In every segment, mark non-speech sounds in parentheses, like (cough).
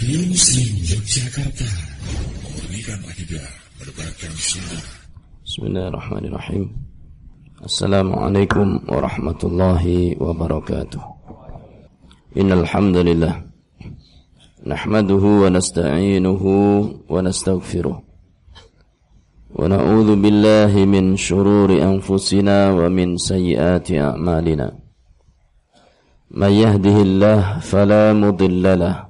Radio Muslim Yogyakarta Memurnikan akidah Menebarkan sunnah. Bismillahirrahmanirrahim. Assalamualaikum warahmatullahi wabarakatuh. Innal hamdalillah nahmaduhu wa nasta'inuhu wa nastaghfiruh wa na'udzu billahi min shururi anfusina wa min sayyiati a'malina. May yahdihillahu fala mudilla lahu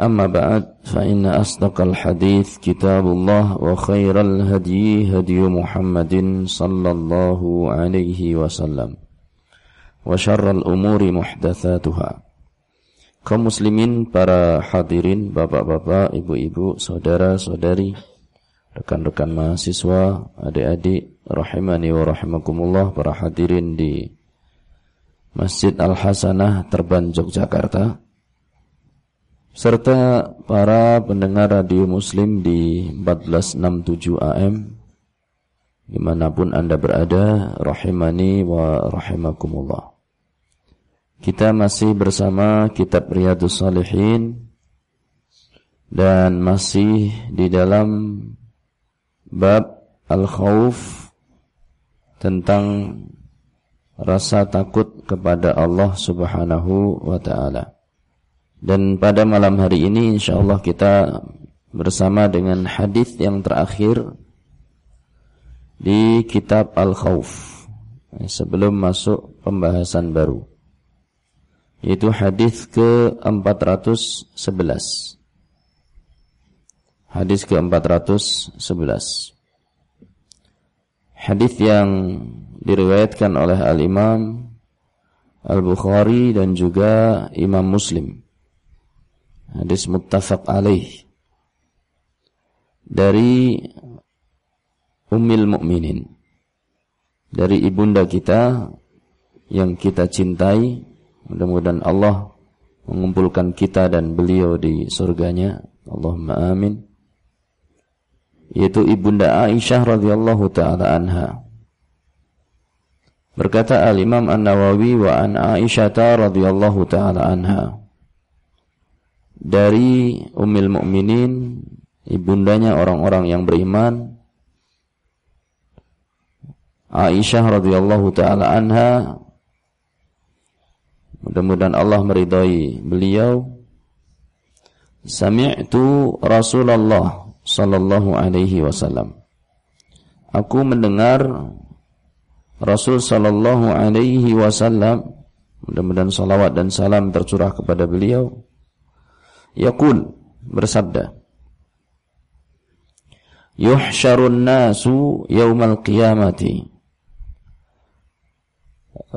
أما بعد فإن أصدق الحديث كتاب الله وخير الهدي هدي محمد صلى الله عليه وسلم وشر الأمور محدثاتها kaum muslimin, para hadirin, bapak-bapak, ibu-ibu, saudara-saudari, rekan-rekan mahasiswa, adik-adik, rahimani wa rahimakumullah, para hadirin di Masjid Al-Hasanah Terban Yogyakarta serta para pendengar radio muslim di 1467 AM di mana pun anda berada rahimani wa rahimakumullah. Kita masih bersama kitab Riyadus Salihin dan masih di dalam bab al-khawf tentang rasa takut kepada Allah Subhanahu wa taala dan pada malam hari ini insyaallah kita bersama dengan hadis yang terakhir di kitab Al-Khauf sebelum masuk pembahasan baru yaitu hadis ke-411 hadis ke-411 hadis yang diriwayatkan oleh Al-Imam Al-Bukhari dan juga Imam Muslim Hadis muttafaq alaih. Dari Ummil Mukminin. Dari ibunda kita yang kita cintai. Mudah-mudahan Allah mengumpulkan kita dan beliau di surganya. Allahumma amin. Yaitu ibunda Aisyah radhiyallahu taala anha. Berkata Al-Imam An-Nawawi wa an Aisyah radhiyallahu taala anha dari Ummul Mukminin, ibundanya orang-orang yang beriman. Aisyah radhiyallahu taala anha mudah-mudahan Allah meridai beliau Sami'tu Rasulullah sallallahu alaihi wasallam Aku mendengar Rasul sallallahu alaihi wasallam mudah-mudahan salawat dan salam tercurah kepada beliau Yaqul bersabda Yuhsyarun nasu yaumal qiyamati.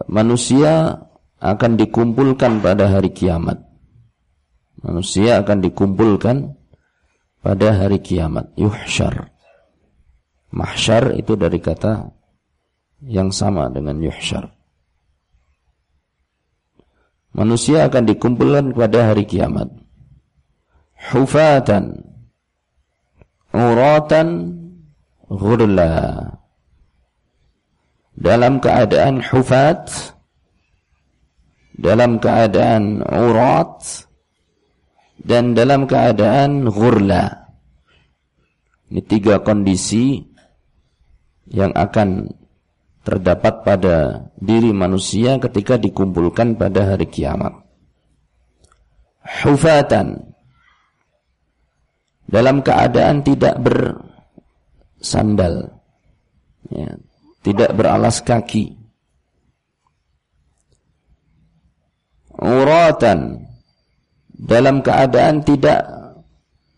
Manusia akan dikumpulkan pada hari kiamat. Manusia akan dikumpulkan pada hari kiamat. Yuhsyar Mahsyar itu dari kata yang sama dengan yuhsyar Manusia akan dikumpulkan pada hari kiamat hufatan uratan ghurla dalam keadaan hufat dalam keadaan urat dan dalam keadaan ghurla. Ini tiga kondisi yang akan terdapat pada diri manusia ketika dikumpulkan pada hari kiamat. Hufatan dalam keadaan tidak bersandal, ya, tidak beralas kaki. Uratan. Dalam keadaan tidak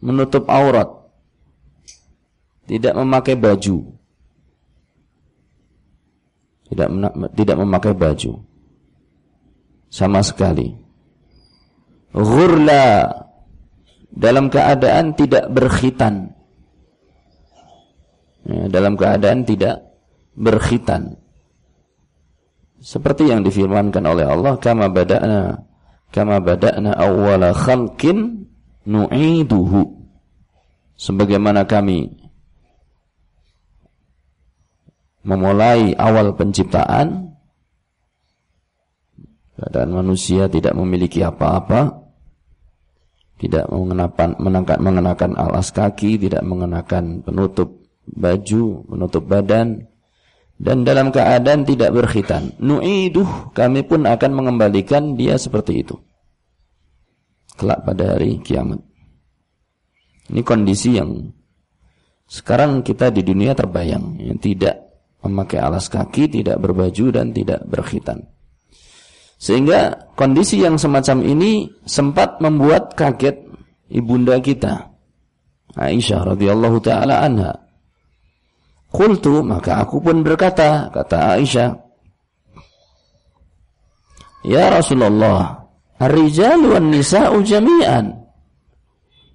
menutup aurat, tidak memakai baju, tidak tidak memakai baju. Sama sekali. Ghurla dalam keadaan tidak berkhitan. ya, dalam keadaan tidak berkhitan. Seperti yang difirmankan oleh Allah, kama bada'na kama bada'na awwala khalqin nu'iduhu. Sebagaimana kami memulai awal penciptaan keadaan manusia tidak memiliki apa-apa tidak mengenakan menangkan, mengenakan alas kaki tidak mengenakan penutup baju penutup badan dan dalam keadaan tidak berkhitan. Nu'iduh, kami pun akan mengembalikan dia seperti itu. Kelak pada hari kiamat. Ini kondisi yang sekarang kita di dunia terbayang. Yang tidak memakai alas kaki, tidak berbaju dan tidak berkhitan. Sehingga kondisi yang semacam ini sempat membuat kaget ibunda kita. Aisyah radhiyallahu taala anha. Qultu maka aku pun berkata kata Aisyah Ya Rasulullah Ar-rijalu wan nisa'u jami'an.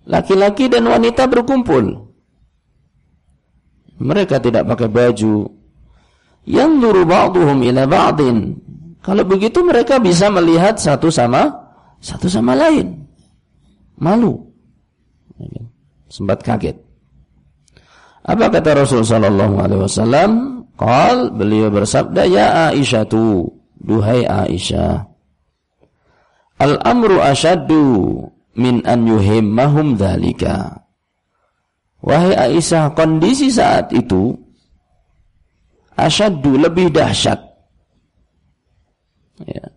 Laki-laki dan wanita berkumpul. Mereka tidak pakai baju. Yang nuru ba'duhum ila ba'din Kalau begitu mereka bisa melihat satu sama Satu sama lain Malu Sempat kaget apa kata Rasul sallallahu alaihi wasallam? Qal beliau bersabda ya Aisyah tu, duhai Aisyah. Al-amru asyaddu min an yuhimmahum dzalika. Wahai Aisyah, kondisi saat itu asyaddu lebih dahsyat. Ya.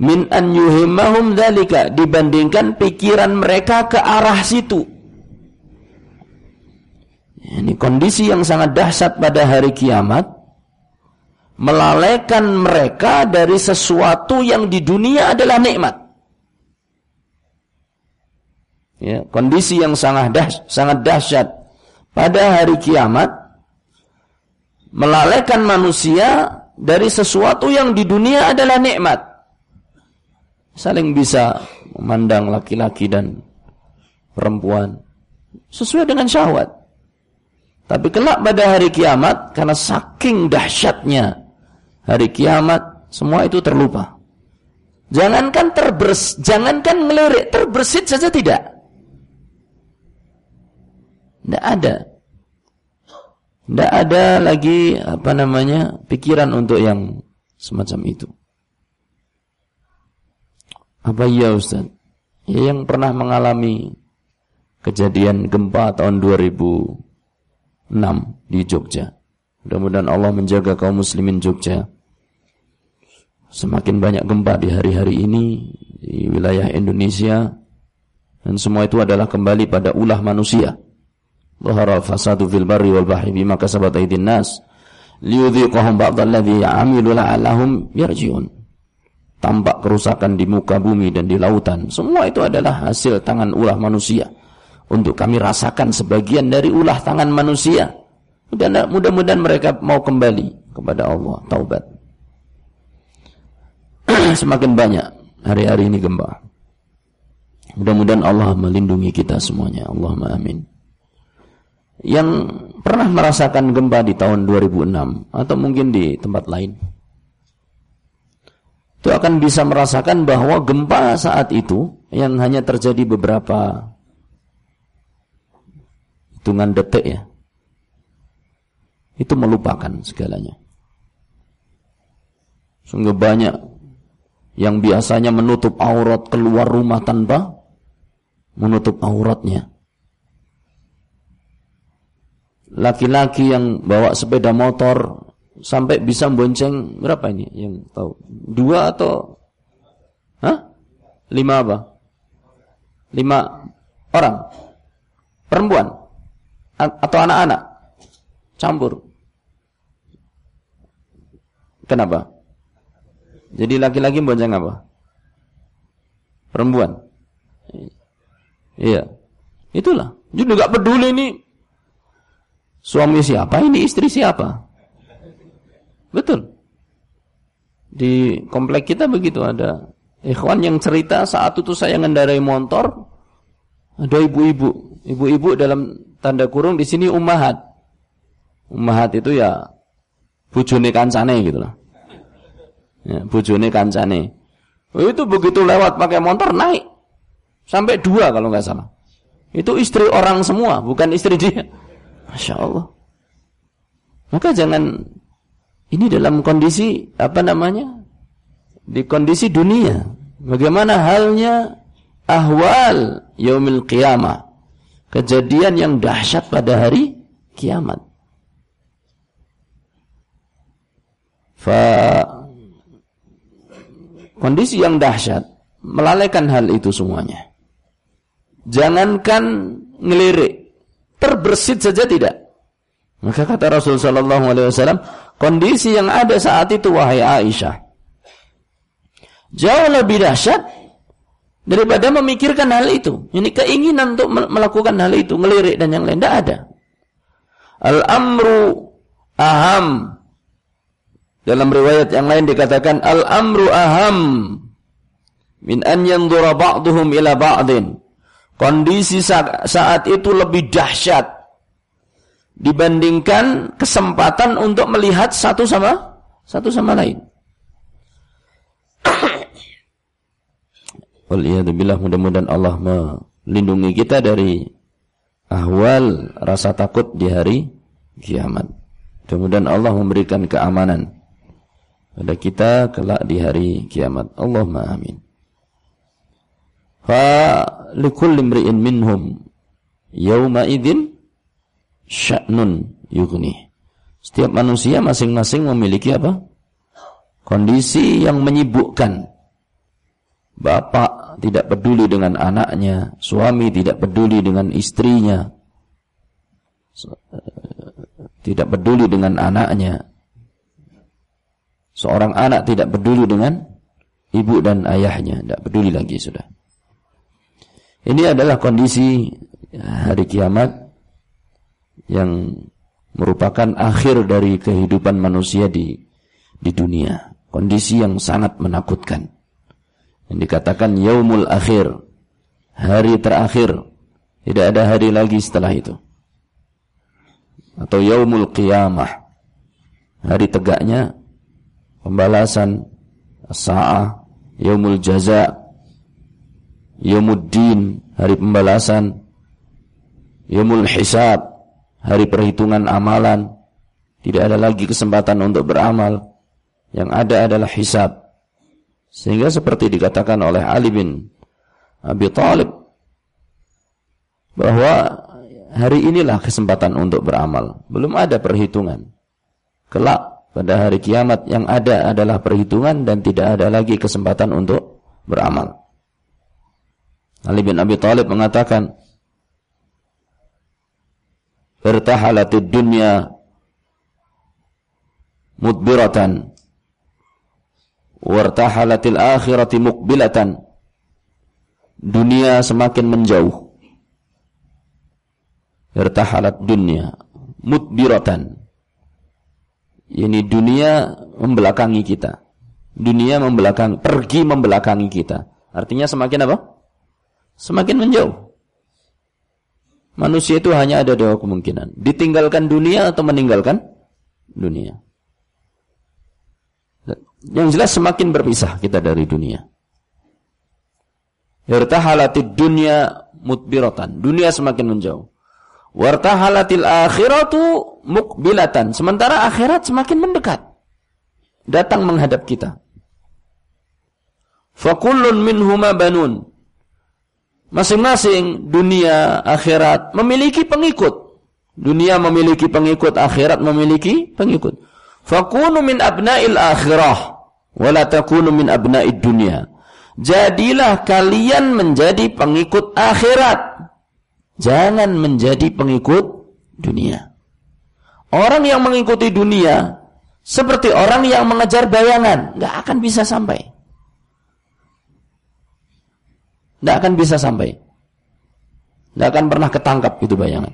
Min an yuhimmahum dzalika dibandingkan pikiran mereka ke arah situ. Ini kondisi yang sangat dahsyat pada hari kiamat melalaikan mereka dari sesuatu yang di dunia adalah nikmat. Ya, kondisi yang sangat dah, sangat dahsyat pada hari kiamat melalaikan manusia dari sesuatu yang di dunia adalah nikmat. Saling bisa memandang laki-laki dan perempuan sesuai dengan syahwat. Tapi kelak pada hari kiamat karena saking dahsyatnya hari kiamat semua itu terlupa. Jangankan terbers, jangankan ngelirik, terbersit saja tidak. Tidak ada. Tidak ada lagi apa namanya pikiran untuk yang semacam itu. Apa iya Ustaz? Ya yang pernah mengalami kejadian gempa tahun 2000 6 di Jogja. Mudah-mudahan Allah menjaga kaum muslimin Jogja. Semakin banyak gempa di hari-hari ini di wilayah Indonesia dan semua itu adalah kembali pada ulah manusia. Dhahara fasadu fil barri wal bahri bima kasabat aydin nas liyudhiqahum ba'dalladhi 'amilu la'allahum yarji'un. Tampak kerusakan di muka bumi dan di lautan. Semua itu adalah hasil tangan ulah manusia untuk kami rasakan sebagian dari ulah tangan manusia. Mudah-mudahan mereka mau kembali kepada Allah, taubat. (clears throat) Semakin banyak hari-hari ini gempa. Mudah-mudahan Allah melindungi kita semuanya. Allahumma amin. Yang pernah merasakan gempa di tahun 2006 atau mungkin di tempat lain. Itu akan bisa merasakan bahwa gempa saat itu yang hanya terjadi beberapa hitungan detik ya itu melupakan segalanya. Sungguh banyak yang biasanya menutup aurat keluar rumah tanpa menutup auratnya laki-laki yang bawa sepeda motor sampai bisa bonceng berapa ini yang tahu dua atau hah lima apa lima orang perempuan atau anak-anak campur. Kenapa? Jadi laki-laki bonceng apa? Perempuan. Iya. Itulah. Jadi nggak peduli ini suami siapa, ini istri siapa. Betul. Di komplek kita begitu ada ikhwan yang cerita saat itu saya ngendarai motor ada ibu-ibu. Ibu-ibu dalam tanda kurung di sini ummahat. Ummahat itu ya bujone kancane gitu loh. Ya, bujone kancane. Oh, itu begitu lewat pakai motor naik. Sampai dua kalau nggak salah. Itu istri orang semua, bukan istri dia. Masya Allah. Maka jangan ini dalam kondisi apa namanya? Di kondisi dunia. Bagaimana halnya ahwal yaumil qiyamah. Kejadian yang dahsyat pada hari kiamat. Fa kondisi yang dahsyat melalaikan hal itu semuanya. Jangankan ngelirik, terbersit saja tidak. Maka kata Rasul sallallahu alaihi wasallam, kondisi yang ada saat itu wahai Aisyah jauh lebih dahsyat daripada memikirkan hal itu. Ini keinginan untuk melakukan hal itu, ngelirik dan yang lain tidak ada. Al-amru aham. Dalam riwayat yang lain dikatakan al-amru aham min an yanzura ba'duhum ila ba'din. Kondisi saat itu lebih dahsyat dibandingkan kesempatan untuk melihat satu sama satu sama lain. (coughs) Waliyadzubillah mudah-mudahan Allah melindungi kita dari ahwal rasa takut di hari kiamat. Mudah-mudahan Allah memberikan keamanan pada kita kelak di hari kiamat. Allahumma amin. Fa likulli imri'in minhum yawma idzin sya'nun yughni. Setiap manusia masing-masing memiliki apa? Kondisi yang menyibukkan. Bapak tidak peduli dengan anaknya, suami tidak peduli dengan istrinya, tidak peduli dengan anaknya. Seorang anak tidak peduli dengan ibu dan ayahnya, tidak peduli lagi sudah. Ini adalah kondisi hari kiamat yang merupakan akhir dari kehidupan manusia di di dunia. Kondisi yang sangat menakutkan. Yang dikatakan yaumul akhir. Hari terakhir. Tidak ada hari lagi setelah itu. Atau yaumul qiyamah. Hari tegaknya pembalasan sa'ah, yaumul jaza, yaumuddin, hari pembalasan, yaumul hisab, hari perhitungan amalan, tidak ada lagi kesempatan untuk beramal. Yang ada adalah hisab. Sehingga seperti dikatakan oleh Ali bin Abi Thalib bahwa hari inilah kesempatan untuk beramal. Belum ada perhitungan. Kelak pada hari kiamat yang ada adalah perhitungan dan tidak ada lagi kesempatan untuk beramal. Ali bin Abi Thalib mengatakan, irtahalatid dunya mudbiratan wartahalatil akhirati muqbilatan dunia semakin menjauh. Irtahalat dunia mudbiratan. Ini dunia membelakangi kita. Dunia membelakangi pergi membelakangi kita. Artinya semakin apa semakin menjauh Manusia itu hanya ada dua kemungkinan. Ditinggalkan dunia atau meninggalkan dunia. Yang jelas semakin berpisah kita dari dunia. Irtahalatid dunia mutbiratan. Dunia semakin menjauh. Wartahalatil akhiratu mukbilatan. Sementara akhirat semakin mendekat. Datang menghadap kita. Fakullun minhuma banun. Masing-masing dunia akhirat memiliki pengikut. Dunia memiliki pengikut, akhirat memiliki pengikut. Fakunu min abna'il akhirah wala takunu min abna'id dunia. Jadilah kalian menjadi pengikut akhirat. Jangan menjadi pengikut dunia. Orang yang mengikuti dunia seperti orang yang mengejar bayangan, nggak akan bisa sampai. Tidak akan bisa sampai. Tidak akan pernah ketangkap itu bayangan.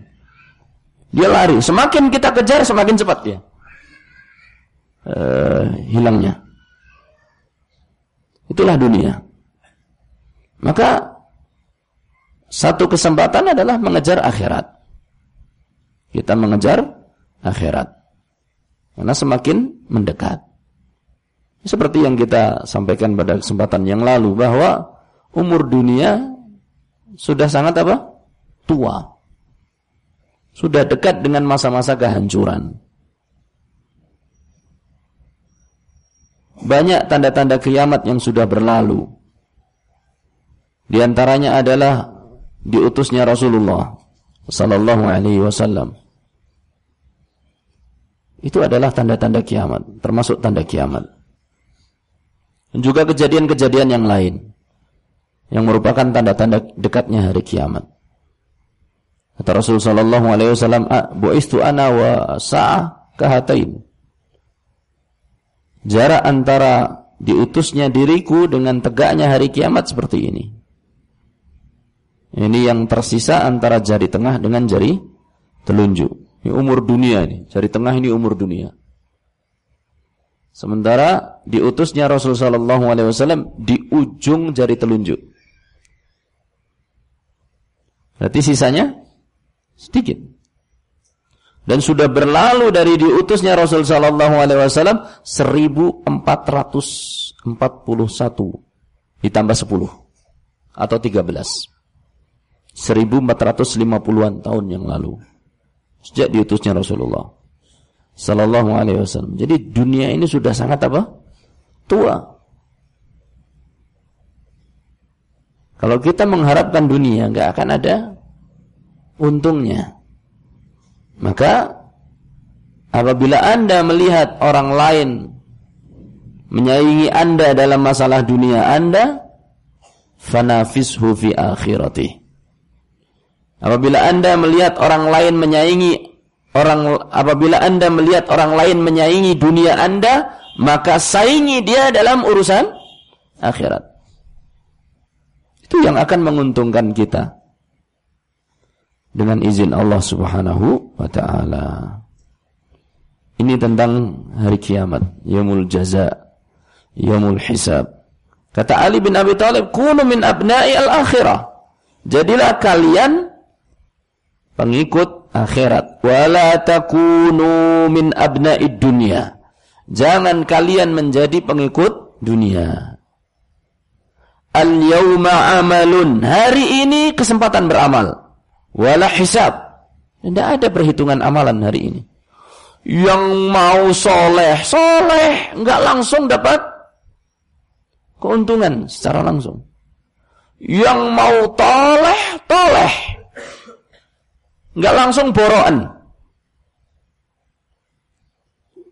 Dia lari. Semakin kita kejar, semakin cepat dia. Uh, hilangnya. Itulah dunia. Maka satu kesempatan adalah mengejar akhirat. Kita mengejar akhirat. Karena semakin mendekat. Seperti yang kita sampaikan pada kesempatan yang lalu bahwa umur dunia sudah sangat apa? Tua. Sudah dekat dengan masa-masa kehancuran. Banyak tanda-tanda kiamat yang sudah berlalu. Di antaranya adalah diutusnya Rasulullah sallallahu alaihi wasallam. Itu adalah tanda-tanda kiamat, termasuk tanda kiamat. Dan juga kejadian-kejadian yang lain yang merupakan tanda-tanda dekatnya hari kiamat. Kata Rasulullah sallallahu alaihi wasallam, "Bu'istu ana wa sa'ah kahatain." Jarak antara diutusnya diriku dengan tegaknya hari kiamat seperti ini. Ini yang tersisa antara jari tengah dengan jari telunjuk. Ini umur dunia ini. Jari tengah ini umur dunia. Sementara diutusnya Rasulullah SAW di ujung jari telunjuk. Berarti sisanya sedikit. Dan sudah berlalu dari diutusnya Rasul sallallahu alaihi wasallam 1441 ditambah 10 atau 13. 1450-an tahun yang lalu. Sejak diutusnya Rasulullah sallallahu alaihi wasallam. Jadi dunia ini sudah sangat apa? Tua. Kalau kita mengharapkan dunia nggak akan ada untungnya. Maka apabila Anda melihat orang lain menyaingi Anda dalam masalah dunia Anda, fanafishu fi akhirati. Apabila Anda melihat orang lain menyaingi orang apabila Anda melihat orang lain menyaingi dunia Anda, maka saingi dia dalam urusan akhirat. Itu yang akan menguntungkan kita dengan izin Allah Subhanahu wa taala. Ini tentang hari kiamat, yaumul jaza, yaumul hisab. Kata Ali bin Abi Thalib, "Kunu min abna'i al-akhirah." Jadilah kalian pengikut akhirat. Wala takunu min abna'id dunya. Jangan kalian menjadi pengikut dunia. Al-yawma amalun. Hari ini kesempatan beramal wala hisab. Tidak ada perhitungan amalan hari ini. Yang mau soleh, soleh, nggak langsung dapat keuntungan secara langsung. Yang mau toleh, toleh, nggak langsung boroan.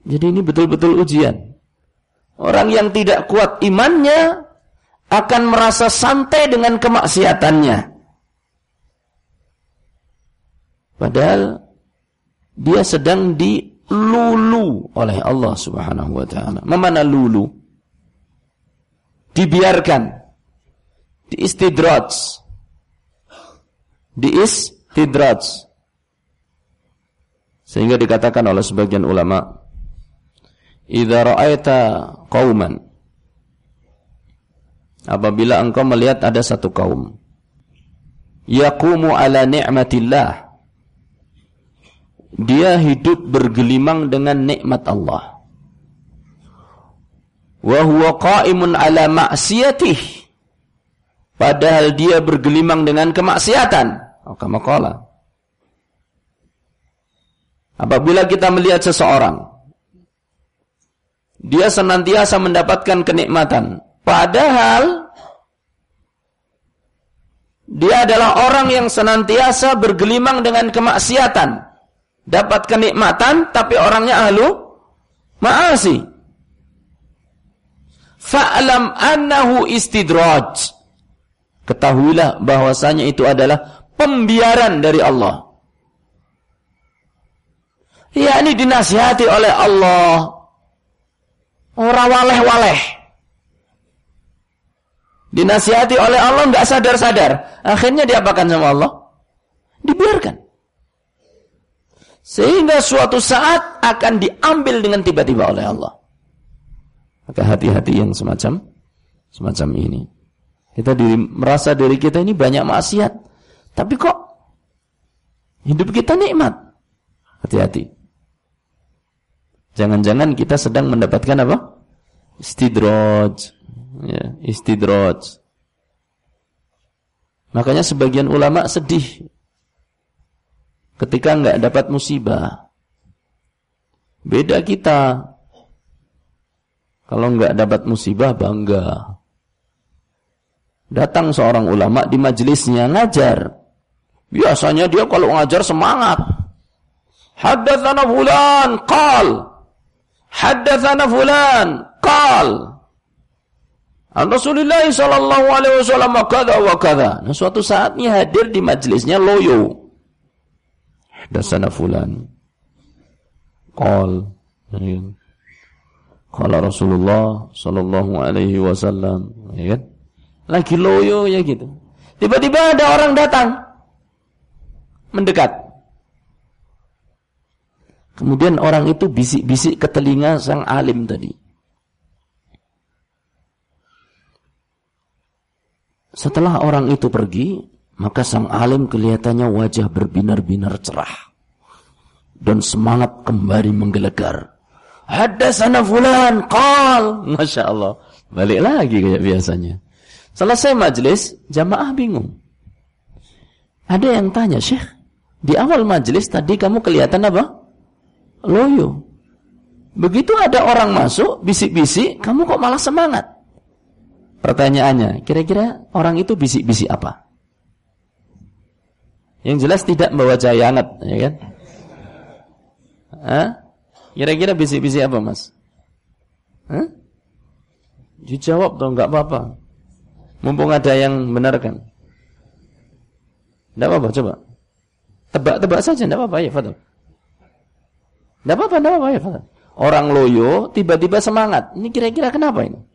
Jadi ini betul-betul ujian. Orang yang tidak kuat imannya akan merasa santai dengan kemaksiatannya. Padahal dia sedang dilulu oleh Allah Subhanahu wa taala. Memana lulu? Dibiarkan. Diistidraj. Diistidraj. Sehingga dikatakan oleh sebagian ulama, "Idza ra'aita qauman" Apabila engkau melihat ada satu kaum yaqumu ala ni'matillah dia hidup bergelimang dengan nikmat Allah. Wa huwa qa'imun ala ma'siyatih. Padahal dia bergelimang dengan kemaksiatan. Kama. Apabila kita melihat seseorang dia senantiasa mendapatkan kenikmatan, padahal dia adalah orang yang senantiasa bergelimang dengan kemaksiatan dapat kenikmatan tapi orangnya ahlu ma'asi. Fa'lam annahu istidraj. Ketahuilah bahwasanya itu adalah pembiaran dari Allah. Ya ini dinasihati oleh Allah. Orang waleh-waleh. Dinasihati oleh Allah nggak sadar-sadar. Akhirnya diapakan sama Allah? Dibiarkan. Sehingga suatu saat akan diambil dengan tiba-tiba oleh Allah. Maka hati-hati yang semacam semacam ini. Kita diri, merasa diri kita ini banyak maksiat. Tapi kok hidup kita nikmat. Hati-hati. Jangan-jangan kita sedang mendapatkan apa? Istidraj. Ya, istidraj. Makanya sebagian ulama sedih ketika nggak dapat musibah. Beda kita. Kalau nggak dapat musibah bangga. Datang seorang ulama di majelisnya ngajar. Biasanya dia kalau ngajar semangat. Haddatsana fulan qal. Haddatsana fulan qal. Rasulullah sallallahu alaihi wasallam kada wa kada. Nah, suatu saatnya hadir di majelisnya loyo. Haddatsana fulan. Qal. Qala Rasulullah sallallahu alaihi wasallam, ya kan? Lagi loyo ya gitu. Tiba-tiba ada orang datang mendekat. Kemudian orang itu bisik-bisik ke telinga sang alim tadi. Setelah orang itu pergi, maka sang alim kelihatannya wajah berbinar-binar cerah. Dan semangat kembali menggelegar. sana fulan, qal. Masya Allah. Balik lagi kayak biasanya. Selesai majlis, jamaah bingung. Ada yang tanya, Syekh, di awal majlis tadi kamu kelihatan apa? Loyo. Begitu ada orang masuk, bisik-bisik, kamu kok malah semangat? Pertanyaannya, kira-kira orang itu bisik-bisik apa? Yang jelas tidak membawa jayanat, ya kan? Hah? Kira-kira bisik-bisik apa, Mas? Hah? Dijawab dong, nggak apa-apa. Mumpung ada yang benarkan. Tidak apa-apa, coba. Tebak-tebak saja, tidak apa-apa, ya, Fadol. Tidak apa-apa, tidak apa-apa, ya, Fadol. Orang loyo, tiba-tiba semangat. Ini kira-kira kenapa ini?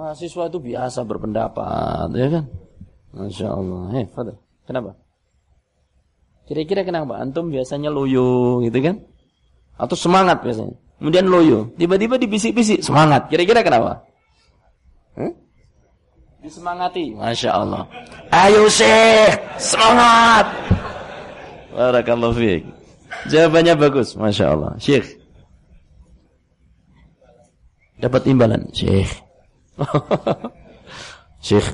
Mahasiswa itu biasa berpendapat, ya kan? Masya Allah. Hei, Fadil. Kenapa? Kira-kira kenapa? Antum biasanya loyo, gitu kan? Atau semangat biasanya. Kemudian loyo. Tiba-tiba dibisik-bisik. Semangat. Kira-kira kenapa? Hmm? Disemangati. Masya Allah. Ayo Syekh. Semangat. Barakallahu fiqh. Jawabannya bagus. Masya Allah. Syekh. Dapat imbalan. Syekh. (laughs) Syekh,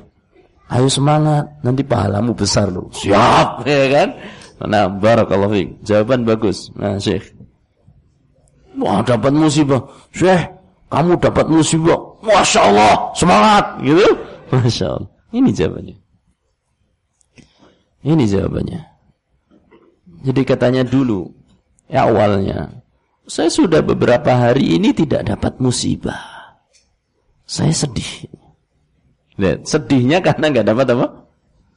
ayo semangat, nanti pahalamu besar loh. Siap, (laughs) ya kan? Nah, barakallahu fiik. Jawaban bagus. Nah, Syekh. Wah, dapat musibah. Syekh, kamu dapat musibah. Masya Allah, semangat, gitu. (laughs) Masya Allah. Ini jawabannya. Ini jawabannya. Jadi katanya dulu, ya awalnya, saya sudah beberapa hari ini tidak dapat musibah. Saya sedih. Lihat, sedihnya karena nggak dapat apa?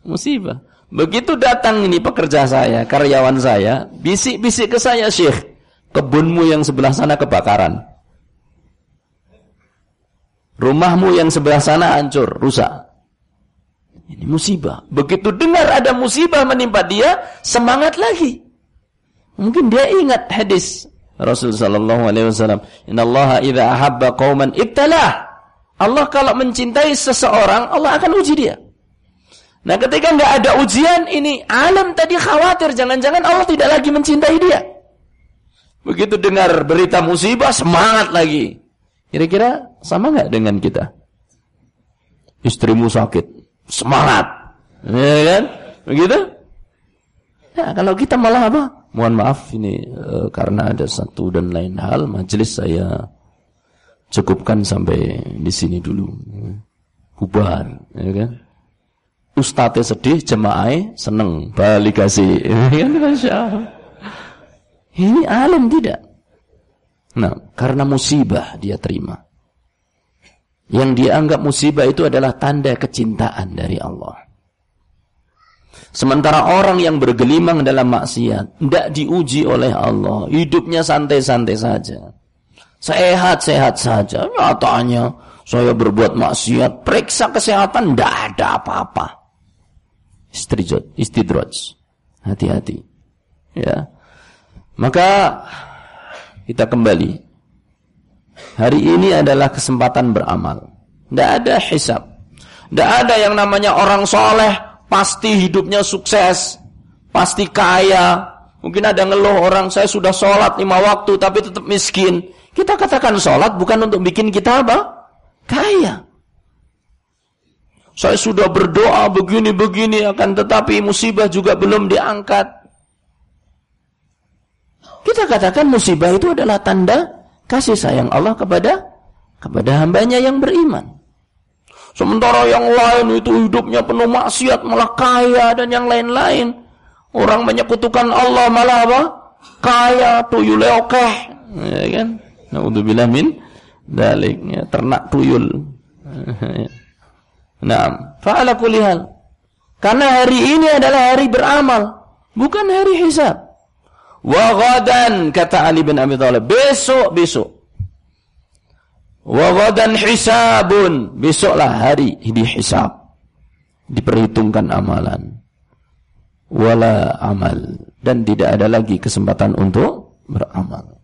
Musibah. Begitu datang ini pekerja saya, karyawan saya, bisik-bisik ke saya, Syekh, kebunmu yang sebelah sana kebakaran. Rumahmu yang sebelah sana hancur, rusak. Ini musibah. Begitu dengar ada musibah menimpa dia, semangat lagi. Mungkin dia ingat hadis Rasul sallallahu alaihi wasallam, "Innallaha idza ahabba qauman ibtalah." Allah kalau mencintai seseorang, Allah akan uji dia. Nah ketika nggak ada ujian ini, alam tadi khawatir jangan-jangan Allah tidak lagi mencintai dia. Begitu dengar berita musibah, semangat lagi. Kira-kira sama nggak dengan kita? Istrimu sakit, semangat. Ya kan? Begitu? Ya, kalau kita malah apa? Mohon maaf ini e, karena ada satu dan lain hal majelis saya cukupkan sampai di sini dulu. Bubar, ya kan? Ustadznya sedih, jemaah seneng, balik kasih. (laughs) Ya kan? Ini alim tidak. Nah, karena musibah dia terima. Yang dia anggap musibah itu adalah tanda kecintaan dari Allah. Sementara orang yang bergelimang dalam maksiat, tidak diuji oleh Allah, hidupnya santai-santai saja. Sehat-sehat saja. Nyatanya saya berbuat maksiat. Periksa kesehatan. Tidak ada apa-apa. Istidroj. Hati-hati. Ya. Maka kita kembali. Hari ini adalah kesempatan beramal. Tidak ada hisap. Tidak ada yang namanya orang soleh. Pasti hidupnya sukses. pasti kaya. Mungkin ada ngeluh orang, saya sudah sholat lima waktu tapi tetap miskin. Kita katakan sholat bukan untuk bikin kita apa? Kaya. Saya sudah berdoa begini-begini akan tetapi musibah juga belum diangkat. Kita katakan musibah itu adalah tanda kasih sayang Allah kepada kepada hambanya yang beriman. Sementara yang lain itu hidupnya penuh maksiat, malah kaya dan yang lain-lain. Orang menyekutukan Allah malah apa? Kaya, tuyul oke, ya kan? Naudzubillah min dalik, ya, ternak tuyul. (laughs) nah, fa'ala kulli Karena hari ini adalah hari beramal, bukan hari hisab. Wa ghadan kata Ali bin Abi Thalib, besok besok Wa ghadan hisabun. Besoklah hari dihisab. Diperhitungkan amalan. Wala amal. Dan tidak ada lagi kesempatan untuk beramal.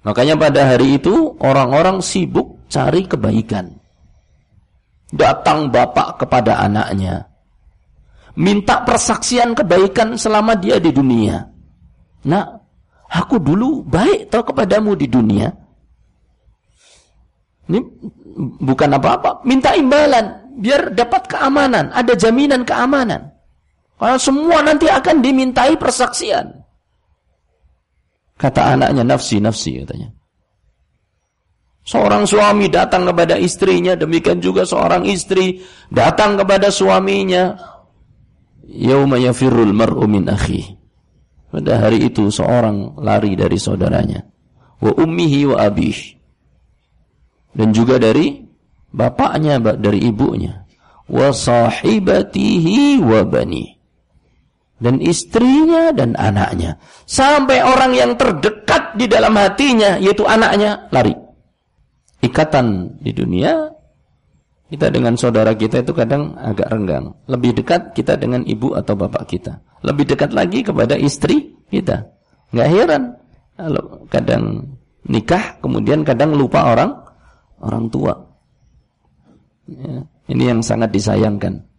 Makanya pada hari itu orang-orang sibuk cari kebaikan. Datang bapak kepada anaknya. Minta persaksian kebaikan selama dia di dunia. Nah, aku dulu baik tau kepadamu di dunia. Ini bukan apa-apa, minta imbalan biar dapat keamanan, ada jaminan keamanan. Karena semua nanti akan dimintai persaksian. Kata anaknya nafsi nafsi katanya. Seorang suami datang kepada istrinya, demikian juga seorang istri datang kepada suaminya. Yauma yafirrul mar'u min akhi. Pada hari itu seorang lari dari saudaranya. Wa ummihi wa abih dan juga dari bapaknya dari ibunya wa sahibatihi wa bani dan istrinya dan anaknya. Sampai orang yang terdekat di dalam hatinya yaitu anaknya lari. Ikatan di dunia kita dengan saudara kita itu kadang agak renggang. Lebih dekat kita dengan ibu atau bapak kita. Lebih dekat lagi kepada istri kita. Nggak heran kalau kadang nikah kemudian kadang lupa orang orang tua. Ya, ini yang sangat disayangkan.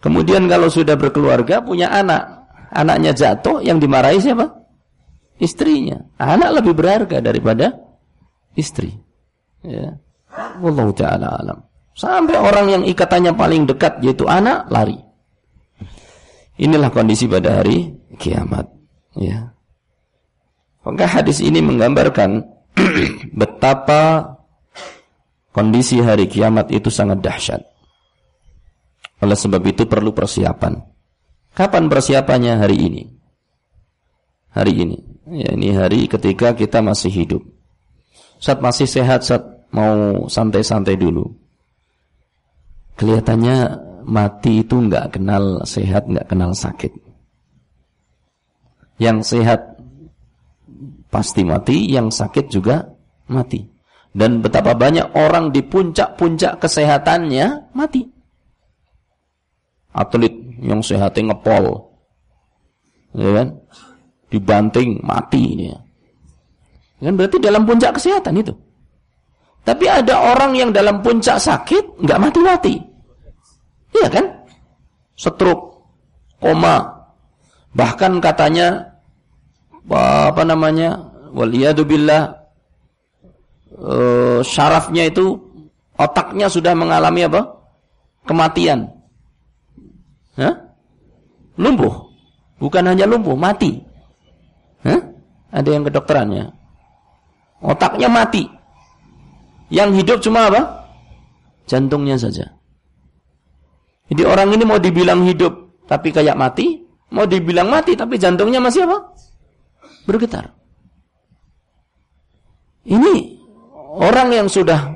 Kemudian kalau sudah berkeluarga punya anak, anaknya jatuh yang dimarahi siapa? Istrinya. Anak lebih berharga daripada istri. Ya. Wallahu taala alam. Sampai orang yang ikatannya paling dekat yaitu anak lari. Inilah kondisi pada hari kiamat. Ya. Maka hadis ini menggambarkan (clears throat) betapa kondisi hari kiamat itu sangat dahsyat. Oleh sebab itu perlu persiapan. Kapan persiapannya hari ini? Hari ini. Ya, ini hari ketika kita masih hidup. Saat masih sehat, saat mau santai-santai dulu. Kelihatannya mati itu nggak kenal sehat, nggak kenal sakit. Yang sehat pasti mati, yang sakit juga mati. Dan betapa banyak orang di puncak-puncak kesehatannya mati. Atlet yang sehatnya ngepol. Ya kan? Dibanting mati ya. Kan berarti dalam puncak kesehatan itu. Tapi ada orang yang dalam puncak sakit nggak mati-mati. Iya kan? Stroke, koma. Bahkan katanya apa namanya waliyadzubillah uh, syarafnya itu otaknya sudah mengalami apa kematian Hah? lumpuh bukan hanya lumpuh mati Hah? ada yang kedokterannya otaknya mati yang hidup cuma apa jantungnya saja jadi orang ini mau dibilang hidup tapi kayak mati mau dibilang mati tapi jantungnya masih apa bergetar. Ini orang yang sudah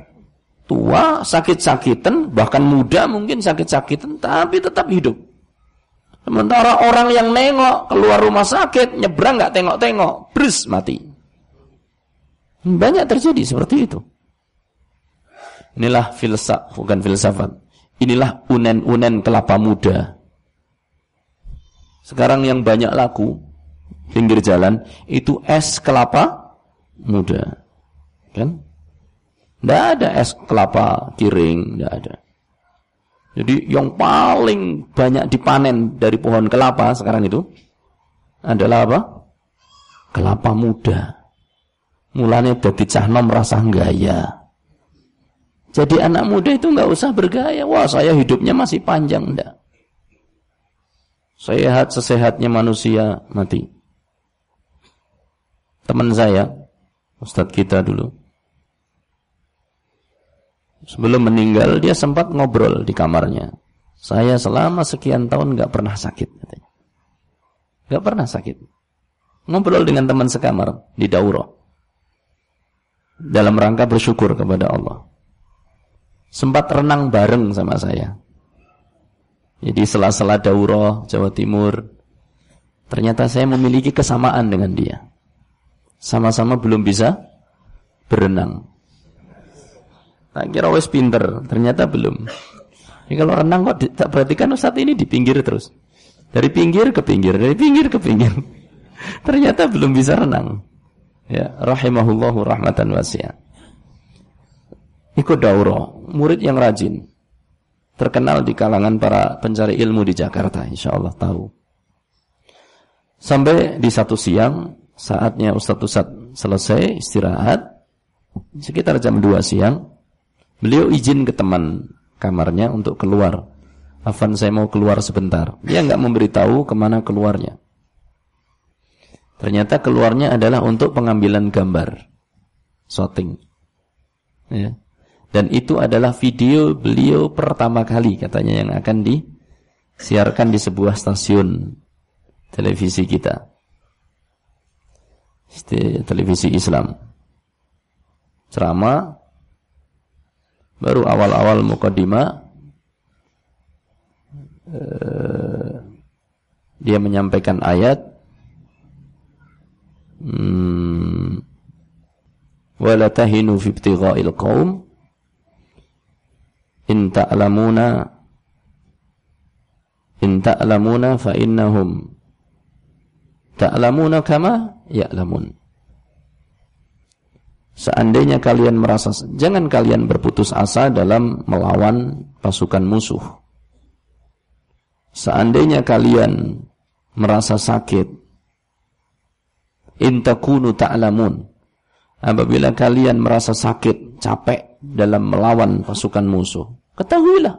tua, sakit-sakitan, bahkan muda mungkin sakit-sakitan, tapi tetap hidup. Sementara orang yang nengok keluar rumah sakit, nyebrang nggak tengok-tengok, bris mati. Banyak terjadi seperti itu. Inilah filsafat, bukan filsafat. Inilah unen-unen kelapa muda. Sekarang yang banyak laku pinggir jalan itu es kelapa muda. Kan? Tidak ada es kelapa kiring, tidak ada. Jadi yang paling banyak dipanen dari pohon kelapa sekarang itu adalah apa? Kelapa muda. Mulanya dari cahnom rasa gaya. Jadi anak muda itu nggak usah bergaya. Wah saya hidupnya masih panjang. Enggak. Sehat sesehatnya manusia mati. Teman saya, Ustadz kita dulu, Sebelum meninggal dia sempat ngobrol di kamarnya. Saya selama sekian tahun nggak pernah sakit katanya. Gak pernah sakit. Ngobrol dengan teman sekamar di daurah. Dalam rangka bersyukur kepada Allah. Sempat renang bareng sama saya. Jadi sela-sela daurah Jawa Timur. Ternyata saya memiliki kesamaan dengan dia. Sama-sama belum bisa berenang. Tak kira wes pinter, ternyata belum. Ini kalau renang kok tak perhatikan Ustaz ini di pinggir terus. Dari pinggir ke pinggir, dari pinggir ke pinggir. (laughs) ternyata belum bisa renang. Ya, rahimahullahu rahmatan wasi'ah. Ikut daurah, murid yang rajin. Terkenal di kalangan para pencari ilmu di Jakarta, insya Allah tahu. Sampai di satu siang, saatnya Ustadz Ustadz selesai istirahat, sekitar jam 2 siang, Beliau izin ke teman kamarnya untuk keluar. Afan saya mau keluar sebentar. Dia nggak memberitahu ke mana keluarnya. Ternyata keluarnya adalah untuk pengambilan gambar. Shooting. Ya. Dan itu adalah video beliau pertama kali katanya yang akan disiarkan di sebuah stasiun televisi kita. Televisi Islam. Ceramah baru awal-awal mukadimah uh, dia menyampaikan ayat hmm, wala tahinu fi ibtigha'il qaum in ta'lamuna in ta'lamuna fa innahum ta'lamuna kama ya'lamun Seandainya kalian merasa jangan kalian berputus asa dalam melawan pasukan musuh. Seandainya kalian merasa sakit intakunu ta'lamun apabila kalian merasa sakit, capek dalam melawan pasukan musuh, ketahuilah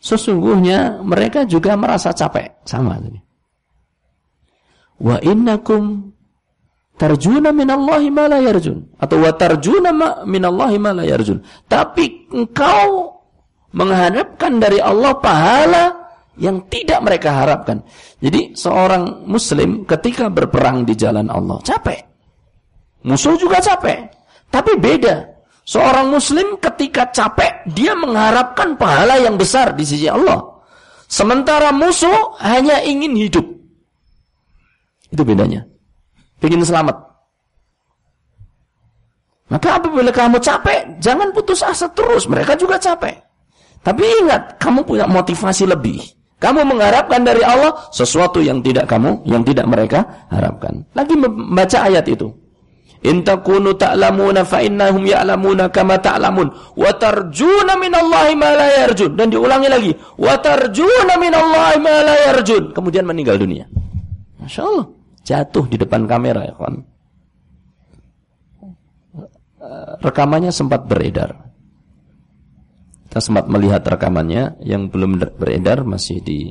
sesungguhnya mereka juga merasa capek sama. Wa innakum tarjuna minallahi ma la yarjun. Atau wa tarjuna minallahi ma la yarjun. Tapi engkau mengharapkan dari Allah pahala yang tidak mereka harapkan. Jadi seorang muslim ketika berperang di jalan Allah capek. Musuh juga capek. Tapi beda. Seorang muslim ketika capek dia mengharapkan pahala yang besar di sisi Allah. Sementara musuh hanya ingin hidup. Itu bedanya ingin selamat. Maka apabila kamu capek, jangan putus asa terus. Mereka juga capek. Tapi ingat, kamu punya motivasi lebih. Kamu mengharapkan dari Allah sesuatu yang tidak kamu, yang tidak mereka harapkan. Lagi membaca ayat itu. In takunu ta'lamuna fa innahum ya'lamuna kama ta'lamun wa tarjuna minallahi ma la dan diulangi lagi wa tarjuna minallahi ma kemudian meninggal dunia. Masya Allah jatuh di depan kamera ya kan. Rekamannya sempat beredar. Kita sempat melihat rekamannya yang belum beredar masih di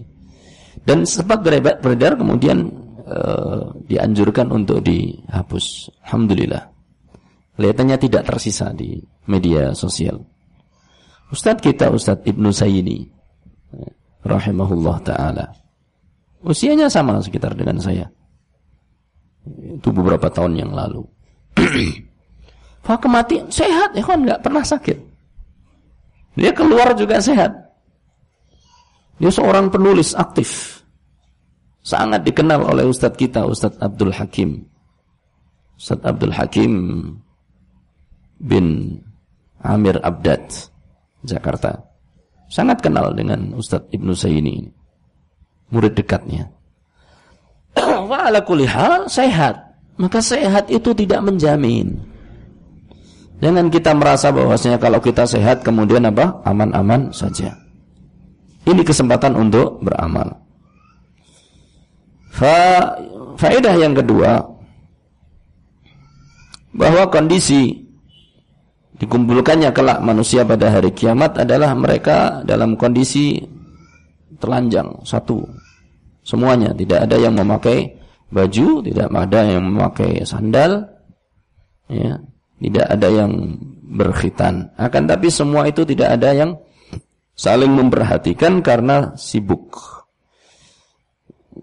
dan sempat beredar, beredar kemudian uh, dianjurkan untuk dihapus. Alhamdulillah. Kelihatannya tidak tersisa di media sosial. Ustadz kita Ustadz Ibnu Sayyidi rahimahullah taala. Usianya sama sekitar dengan saya. Itu beberapa tahun yang lalu. (clears throat) Pak kematian sehat ya kan nggak pernah sakit. Dia keluar juga sehat. Dia seorang penulis aktif. Sangat dikenal oleh Ustadz kita, Ustadz Abdul Hakim. Ustadz Abdul Hakim bin Amir Abdad, Jakarta. Sangat kenal dengan Ustadz Ibnu Sayyini. Murid dekatnya. (clears throat) wa ala kulli hal sehat. Maka sehat itu tidak menjamin. Jangan kita merasa bahwasanya kalau kita sehat kemudian apa? Aman-aman saja. Ini kesempatan untuk beramal. Fa faedah yang kedua bahwa kondisi dikumpulkannya kelak manusia pada hari kiamat adalah mereka dalam kondisi telanjang satu semuanya tidak ada yang memakai baju tidak ada yang memakai sandal ya tidak ada yang berkhitan akan tapi semua itu tidak ada yang saling memperhatikan karena sibuk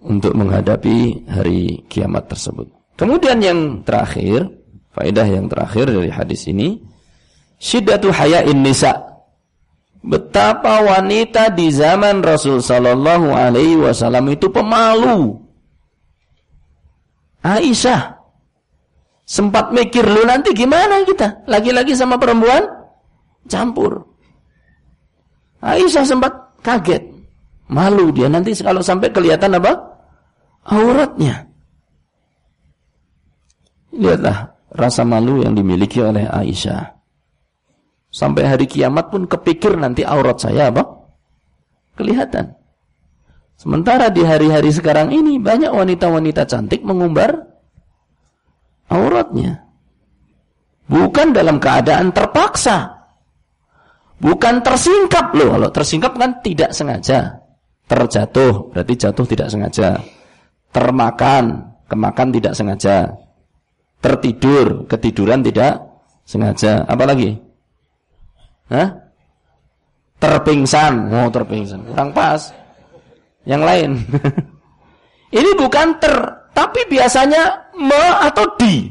untuk menghadapi hari kiamat tersebut. Kemudian yang terakhir, faedah yang terakhir dari hadis ini, syiddatu haya'in nisa. Betapa wanita di zaman Rasul sallallahu alaihi wasallam itu pemalu. Aisyah sempat mikir lu nanti gimana kita? Lagi-lagi sama perempuan campur. Aisyah sempat kaget. Malu dia nanti kalau sampai kelihatan apa? auratnya. Lihatlah rasa malu yang dimiliki oleh Aisyah. Sampai hari kiamat pun kepikir nanti aurat saya apa? Kelihatan. Sementara di hari-hari sekarang ini banyak wanita-wanita cantik mengumbar auratnya. Bukan dalam keadaan terpaksa. Bukan tersingkap loh. Kalau tersingkap kan tidak sengaja. Terjatuh, berarti jatuh tidak sengaja termakan, kemakan tidak sengaja. Tertidur, ketiduran tidak sengaja. Apalagi? Hah? Terpingsan. Oh, terpingsan. Kurang pas. Yang lain. (laughs) Ini bukan ter, tapi biasanya me atau di.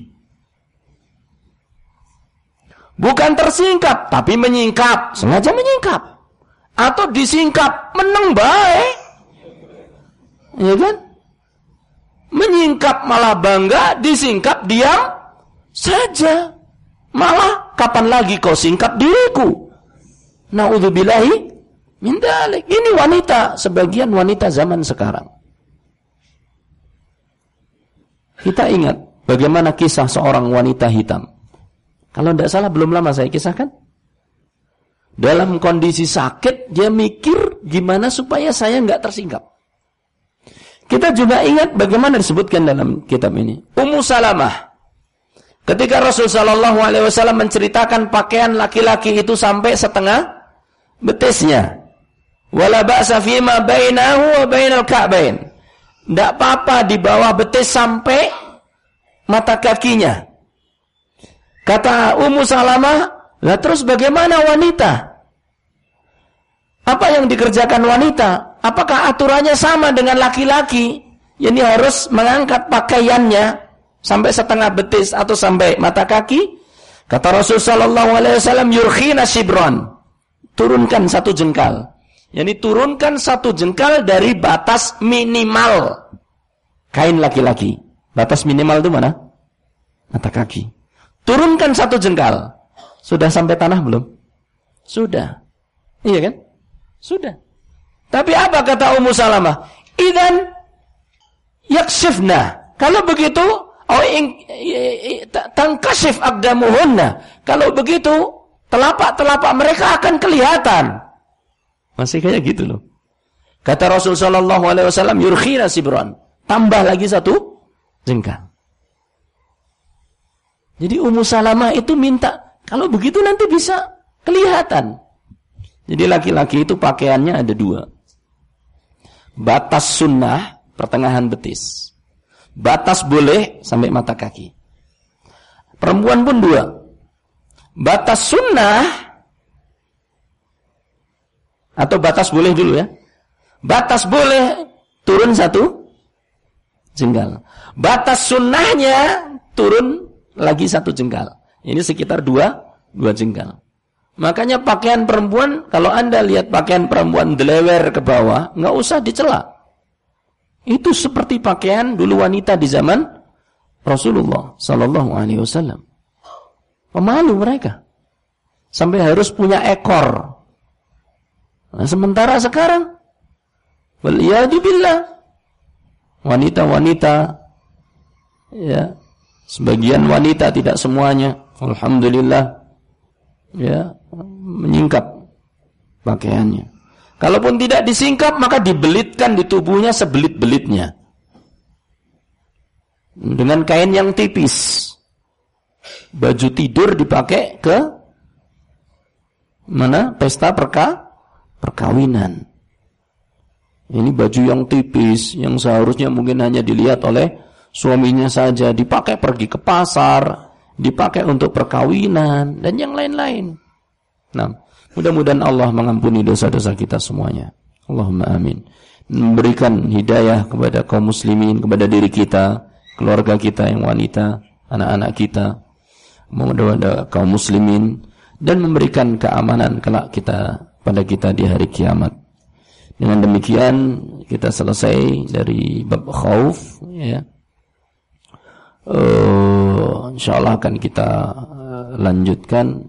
Bukan tersingkap, tapi menyingkap. Sengaja menyingkap. Atau disingkap, meneng baik. Iya kan? menyingkap malah bangga, disingkap diam saja. Malah kapan lagi kau singkap diriku? Naudzubillahi min dalik. Ini wanita, sebagian wanita zaman sekarang. Kita ingat bagaimana kisah seorang wanita hitam. Kalau tidak salah belum lama saya kisahkan. Dalam kondisi sakit dia mikir gimana supaya saya nggak tersingkap. Kita juga ingat bagaimana disebutkan dalam kitab ini. Ummu Salamah. Ketika Rasul Shallallahu Alaihi Wasallam menceritakan pakaian laki-laki itu sampai setengah betisnya. Wala ba'sa fima bainahu wa bainal ka'bain. Tidak apa-apa di bawah betis sampai mata kakinya. Kata Ummu Salamah, lah terus bagaimana wanita? Apa yang dikerjakan wanita? Apakah aturannya sama dengan laki-laki? Ini harus mengangkat pakaiannya sampai setengah betis atau sampai mata kaki. Kata Rasul sallallahu alaihi wasallam yurkhina shibran. Turunkan satu jengkal. Yani turunkan satu jengkal dari batas minimal kain laki-laki. Batas minimal itu mana? Mata kaki. Turunkan satu jengkal. Sudah sampai tanah belum? Sudah. Iya kan? Sudah. Tapi apa kata Ummu Salamah? Idan yakshifna. Kalau begitu, oh tangkasif agdamuhunna. Kalau begitu, telapak-telapak mereka akan kelihatan. Masih kayak gitu loh. Kata Rasul sallallahu alaihi wasallam, yurkhina sibran. Tambah lagi satu jengkal. Jadi Ummu Salamah itu minta, kalau begitu nanti bisa kelihatan. Jadi laki-laki itu pakaiannya ada dua batas sunnah pertengahan betis. Batas boleh sampai mata kaki. Perempuan pun dua. Batas sunnah atau batas boleh dulu ya. Batas boleh turun satu jengkal. Batas sunnahnya turun lagi satu jengkal. Ini sekitar dua dua jengkal. Makanya pakaian perempuan, kalau anda lihat pakaian perempuan delewer ke bawah, nggak usah dicela. Itu seperti pakaian dulu wanita di zaman Rasulullah Sallallahu Alaihi Wasallam. Pemalu mereka, sampai harus punya ekor. Nah, sementara sekarang, billah, wanita-wanita, ya, sebagian wanita tidak semuanya, alhamdulillah, ya, menyingkap pakaiannya. Kalaupun tidak disingkap maka dibelitkan di tubuhnya sebelit-belitnya. Dengan kain yang tipis. Baju tidur dipakai ke mana? Pesta perka perkawinan. Ini baju yang tipis yang seharusnya mungkin hanya dilihat oleh suaminya saja, dipakai pergi ke pasar, dipakai untuk perkawinan dan yang lain-lain. Nah, mudah-mudahan Allah mengampuni dosa-dosa kita semuanya. Allahumma amin. Memberikan hidayah kepada kaum muslimin, kepada diri kita, keluarga kita yang wanita, anak-anak kita, kepada kaum muslimin dan memberikan keamanan kelak kita pada kita di hari kiamat. Dengan demikian kita selesai dari bab khauf ya. Uh, insyaallah akan kita uh, lanjutkan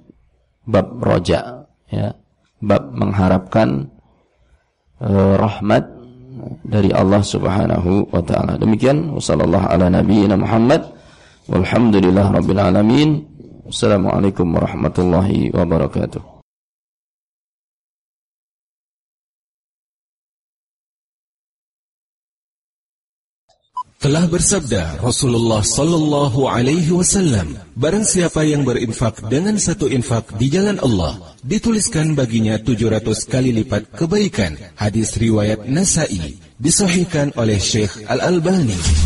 bab roja ya bab mengharapkan uh, rahmat dari Allah Subhanahu wa taala. Demikian wasallallahu ala nabiyina Muhammad walhamdulillah rabbil alamin. Assalamualaikum warahmatullahi wabarakatuh. Telah bersabda Rasulullah sallallahu alaihi wasallam, barang siapa yang berinfak dengan satu infak di jalan Allah, dituliskan baginya 700 kali lipat kebaikan. Hadis riwayat Nasai, disahihkan oleh Syekh Al-Albani.